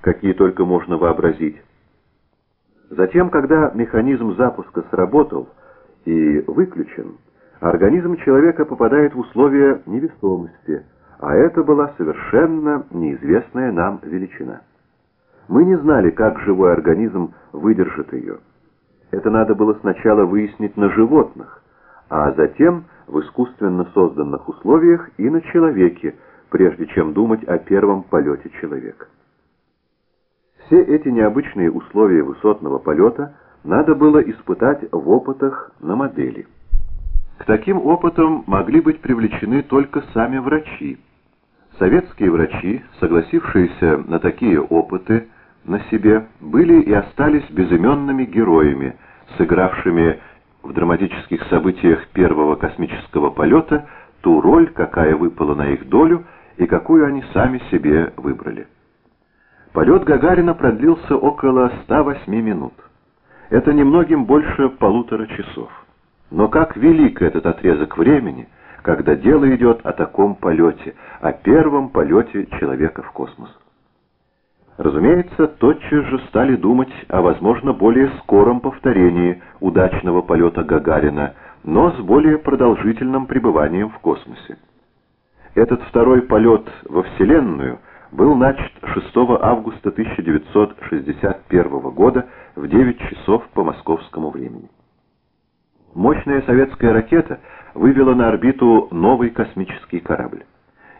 какие только можно вообразить. Затем, когда механизм запуска сработал и выключен, организм человека попадает в условия невесомости, а это была совершенно неизвестная нам величина. Мы не знали, как живой организм выдержит ее. Это надо было сначала выяснить на животных, а затем в искусственно созданных условиях и на человеке, прежде чем думать о первом полете человека. Все эти необычные условия высотного полета надо было испытать в опытах на модели. К таким опытам могли быть привлечены только сами врачи. Советские врачи, согласившиеся на такие опыты на себе, были и остались безыменными героями, сыгравшими в драматических событиях первого космического полета ту роль, какая выпала на их долю и какую они сами себе выбрали. Полет Гагарина продлился около 108 минут. Это немногим больше полутора часов. Но как велик этот отрезок времени, когда дело идет о таком полете, о первом полете человека в космос. Разумеется, тотчас же стали думать о, возможно, более скором повторении удачного полета Гагарина, но с более продолжительным пребыванием в космосе. Этот второй полет во Вселенную – был начат 6 августа 1961 года в 9 часов по московскому времени. Мощная советская ракета вывела на орбиту новый космический корабль.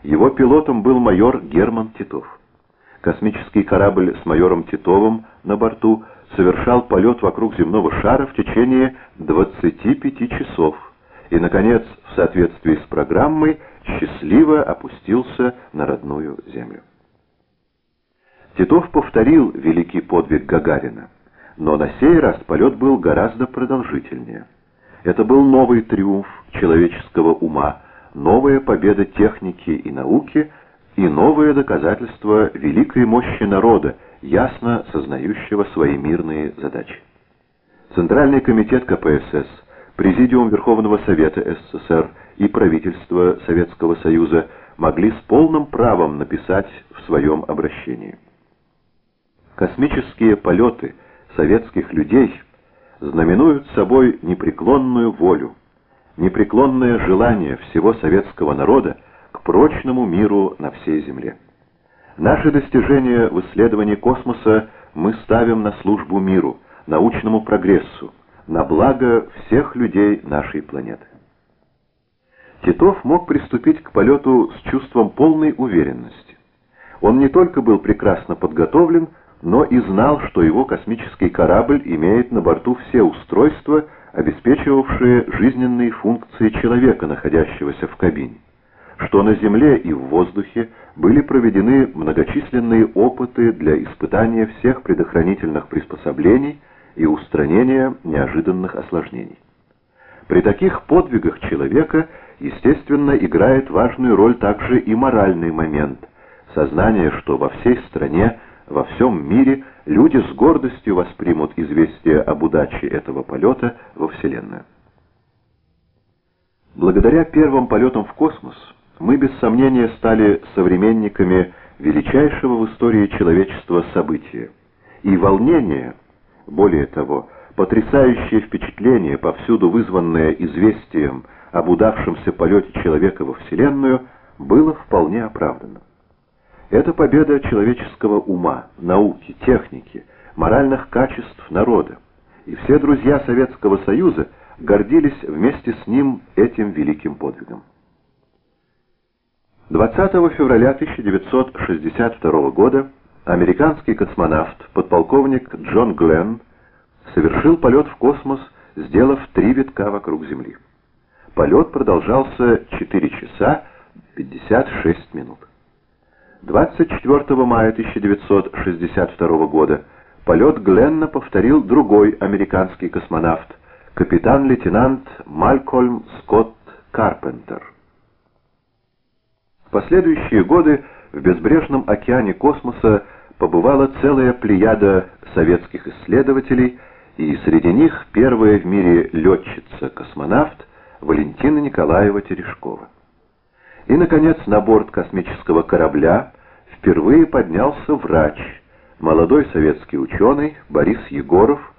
Его пилотом был майор Герман Титов. Космический корабль с майором Титовым на борту совершал полет вокруг земного шара в течение 25 часов и, наконец, в соответствии с программой, счастливо опустился на родную Землю. Титов повторил великий подвиг Гагарина, но на сей раз полет был гораздо продолжительнее. Это был новый триумф человеческого ума, новая победа техники и науки и новое доказательство великой мощи народа, ясно сознающего свои мирные задачи. Центральный комитет КПСС, Президиум Верховного Совета СССР и правительство Советского Союза могли с полным правом написать в своем обращении. Космические полеты советских людей знаменуют собой непреклонную волю, непреклонное желание всего советского народа к прочному миру на всей Земле. Наши достижения в исследовании космоса мы ставим на службу миру, научному прогрессу, на благо всех людей нашей планеты. Титов мог приступить к полету с чувством полной уверенности. Он не только был прекрасно подготовлен, но и знал, что его космический корабль имеет на борту все устройства, обеспечивавшие жизненные функции человека, находящегося в кабине, что на Земле и в воздухе были проведены многочисленные опыты для испытания всех предохранительных приспособлений и устранения неожиданных осложнений. При таких подвигах человека, естественно, играет важную роль также и моральный момент, сознание, что во всей стране во всем мире люди с гордостью воспримут известие об удаче этого полета во Вселенную. Благодаря первым полетам в космос мы без сомнения стали современниками величайшего в истории человечества события. И волнение, более того, потрясающее впечатление, повсюду вызванное известием об удавшемся полете человека во Вселенную, было вполне оправдано. Это победа человеческого ума, науки, техники, моральных качеств народа. И все друзья Советского Союза гордились вместе с ним этим великим подвигом. 20 февраля 1962 года американский космонавт, подполковник Джон Гленн, совершил полет в космос, сделав три витка вокруг Земли. Полет продолжался 4 часа 56 минут. 24 мая 1962 года полет Гленна повторил другой американский космонавт, капитан-лейтенант Малькольм Скотт Карпентер. В последующие годы в безбрежном океане космоса побывала целая плеяда советских исследователей, и среди них первая в мире летчица-космонавт Валентина Николаева Терешкова. И, наконец, на борт космического корабля впервые поднялся врач, молодой советский ученый Борис Егоров